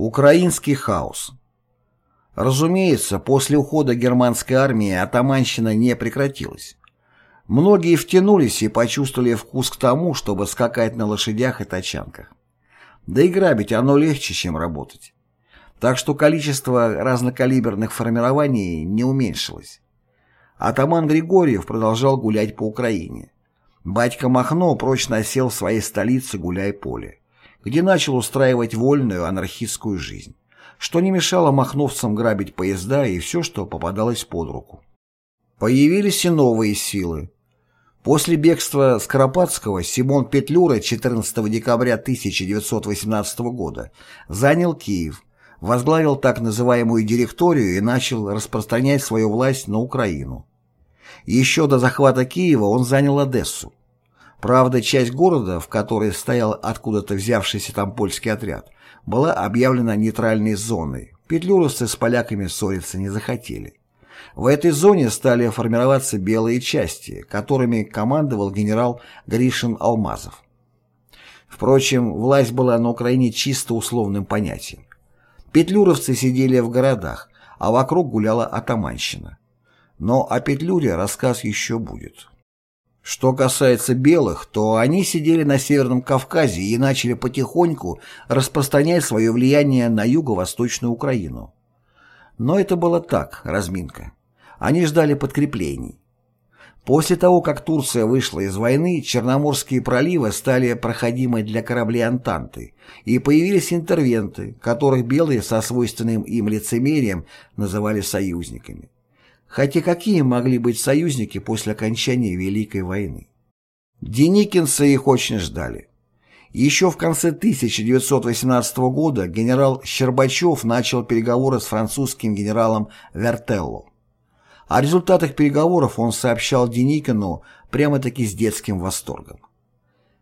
Украинский хаос. Разумеется, после ухода германской армии атаманщина не прекратилась. Многие втянулись и почувствовали вкус к тому, чтобы скакать на лошадях и тачанках. Да и грабить оно легче, чем работать. Так что количество разнокалиберных формирований не уменьшилось. Атаман Григорьев продолжал гулять по Украине. Батька Махно прочно осел в своей столице Гуляй-Поле, где начал устраивать вольную анархистскую жизнь, что не мешало махновцам грабить поезда и все, что попадалось под руку. Появились и новые силы. После бегства Скоропадского Симон Петлюра 14 декабря 1918 года занял Киев, возглавил так называемую директорию и начал распространять свою власть на Украину. Еще до захвата Киева он занял Одессу. Правда, часть города, в которой стоял откуда-то взявшийся там польский отряд, была объявлена нейтральной зоной. Петлюровцы с поляками ссориться не захотели. В этой зоне стали формироваться белые части, которыми командовал генерал Гришин Алмазов. Впрочем, власть была на Украине чисто условным понятием. Петлюровцы сидели в городах, а вокруг гуляла атаманщина. Но о Петлюре рассказ еще будет. Что касается белых, то они сидели на Северном Кавказе и начали потихоньку распространять свое влияние на юго-восточную Украину. Но это было так, разминка. Они ждали подкреплений. После того, как Турция вышла из войны, Черноморские проливы стали проходимы для кораблей Антанты, и появились интервенты, которых белые со свойственным им лицемерием называли союзниками. Хотя какие могли быть союзники после окончания Великой войны? Деникинцы их очень ждали. Еще в конце 1918 года генерал Щербачев начал переговоры с французским генералом Вертелло. О результатах переговоров он сообщал Деникину прямо-таки с детским восторгом.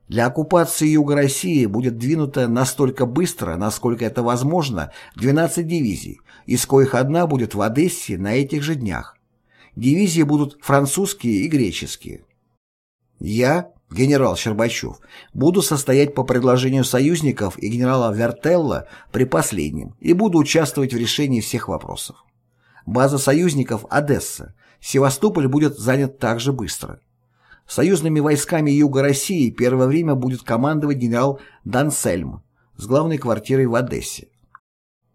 Для оккупации Юга России будет двинуто настолько быстро, насколько это возможно, 12 дивизий, из коих одна будет в Одессе на этих же днях. Дивизии будут французские и греческие. Я, генерал Щербачев, буду состоять по предложению союзников и генерала Вертелла при последнем и буду участвовать в решении всех вопросов. База союзников – Одесса. Севастополь будет занят также быстро. Союзными войсками Юга России первое время будет командовать генерал Дансельм с главной квартирой в Одессе.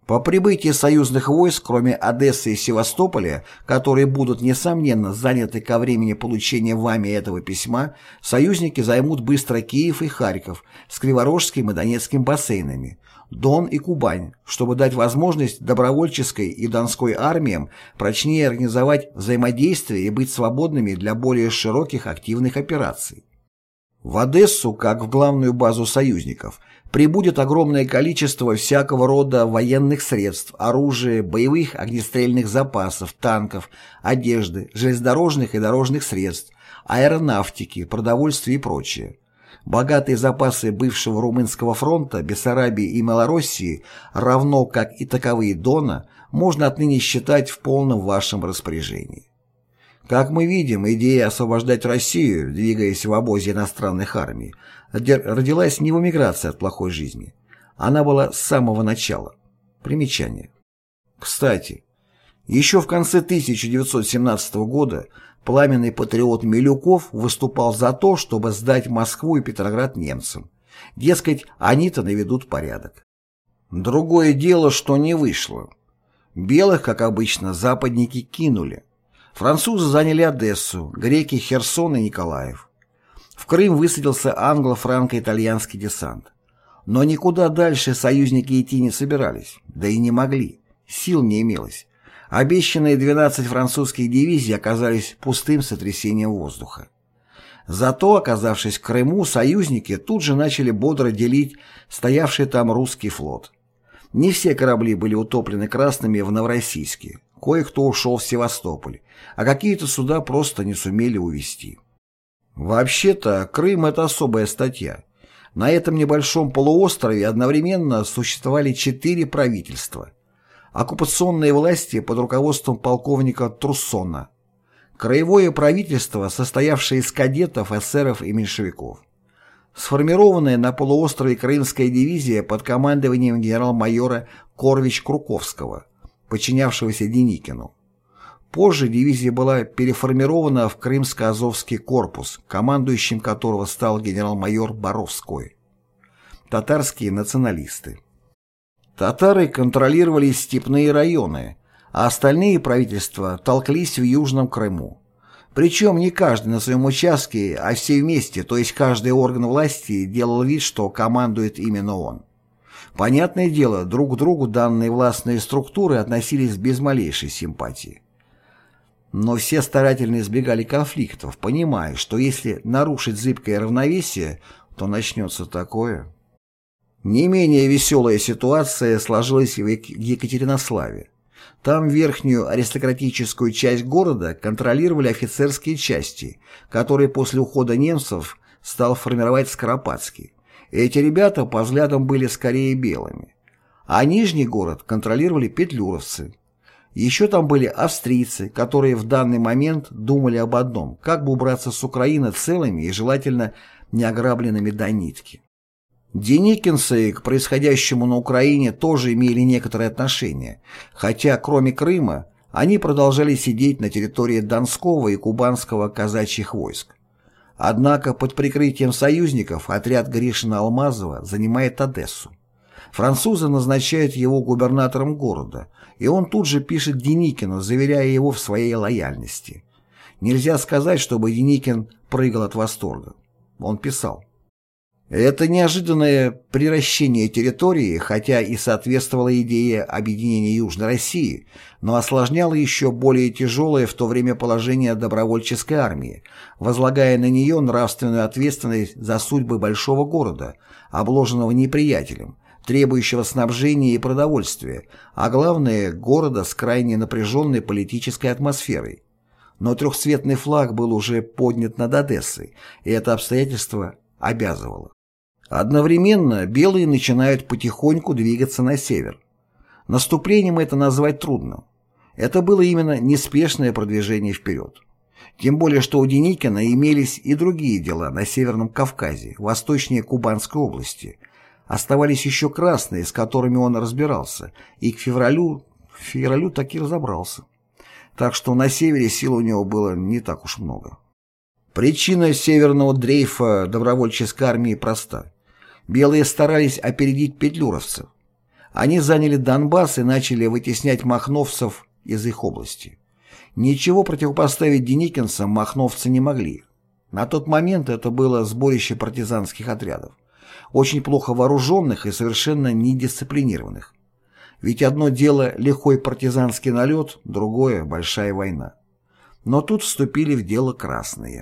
По прибытии союзных войск, кроме Одессы и Севастополя, которые будут, несомненно, заняты ко времени получения вами этого письма, союзники займут быстро Киев и Харьков с Криворожским и Донецким бассейнами, Дон и Кубань, чтобы дать возможность добровольческой и донской армиям прочнее организовать взаимодействие и быть свободными для более широких активных операций. В Одессу, как в главную базу союзников, прибудет огромное количество всякого рода военных средств, оружия, боевых огнестрельных запасов, танков, одежды, железнодорожных и дорожных средств, аэронавтики, продовольствия и прочее. Богатые запасы бывшего Румынского фронта, Бессарабии и Малороссии, равно как и таковые Дона, можно отныне считать в полном вашем распоряжении. Как мы видим, идея освобождать Россию, двигаясь в обозе иностранных армий, родилась не в эмиграции от плохой жизни. Она была с самого начала. Примечание. Кстати, еще в конце 1917 года Пламенный патриот Милюков выступал за то, чтобы сдать Москву и Петроград немцам. Дескать, они-то наведут порядок. Другое дело, что не вышло. Белых, как обычно, западники кинули. Французы заняли Одессу, греки – Херсон и Николаев. В Крым высадился англо-франко-итальянский десант. Но никуда дальше союзники идти не собирались, да и не могли. Сил не имелось. Обещанные 12 французских дивизий оказались пустым сотрясением воздуха. Зато, оказавшись в Крыму, союзники тут же начали бодро делить стоявший там русский флот. Не все корабли были утоплены красными в Новороссийске, кое-кто ушел в Севастополь, а какие-то суда просто не сумели увезти. Вообще-то, Крым – это особая статья. На этом небольшом полуострове одновременно существовали четыре правительства – оккупационные власти под руководством полковника Труссона, краевое правительство, состоявшее из кадетов, эсеров и меньшевиков. Сформированная на полуострове Крымская дивизия под командованием генерал-майора Корвич-Круковского, подчинявшегося Деникину. Позже дивизия была переформирована в Крымско-Азовский корпус, командующим которого стал генерал-майор Боровской. Татарские националисты. Татары контролировали степные районы, а остальные правительства толклись в Южном Крыму. Причем не каждый на своем участке, а все вместе, то есть каждый орган власти делал вид, что командует именно он. Понятное дело, друг к другу данные властные структуры относились без малейшей симпатии. Но все старательно избегали конфликтов, понимая, что если нарушить зыбкое равновесие, то начнется такое. Не менее веселая ситуация сложилась в Екатеринославе. Там верхнюю аристократическую часть города контролировали офицерские части, которые после ухода немцев стал формировать Скоропадский. Эти ребята по взглядам были скорее белыми. А нижний город контролировали петлюровцы. Еще там были австрийцы, которые в данный момент думали об одном – как бы убраться с Украины целыми и желательно не ограбленными до нитки. Деникинцы к происходящему на Украине тоже имели некоторое отношение, хотя кроме Крыма они продолжали сидеть на территории Донского и Кубанского казачьих войск. Однако под прикрытием союзников отряд Гришина-Алмазова занимает Одессу. Французы назначают его губернатором города, и он тут же пишет Деникину, заверяя его в своей лояльности. Нельзя сказать, чтобы Деникин прыгал от восторга. Он писал. Это неожиданное приращение территории, хотя и соответствовало идее объединения Южной России, но осложняло еще более тяжелое в то время положение добровольческой армии, возлагая на нее нравственную ответственность за судьбы большого города, обложенного неприятелем, требующего снабжения и продовольствия, а главное – города с крайне напряженной политической атмосферой. Но трехцветный флаг был уже поднят над Одессой, и это обстоятельство обязывало. Одновременно белые начинают потихоньку двигаться на север. Наступлением это назвать трудно. Это было именно неспешное продвижение вперед. Тем более, что у Деникина имелись и другие дела на Северном Кавказе, восточнее Кубанской области. Оставались еще красные, с которыми он разбирался, и к февралю, в февралю таки разобрался. Так что на севере сил у него было не так уж много. Причина северного дрейфа добровольческой армии проста. Белые старались опередить петлюровцев. Они заняли Донбасс и начали вытеснять махновцев из их области. Ничего противопоставить деникинцам махновцы не могли. На тот момент это было сборище партизанских отрядов, очень плохо вооруженных и совершенно недисциплинированных. Ведь одно дело лихой партизанский налет, другое – большая война. Но тут вступили в дело красные.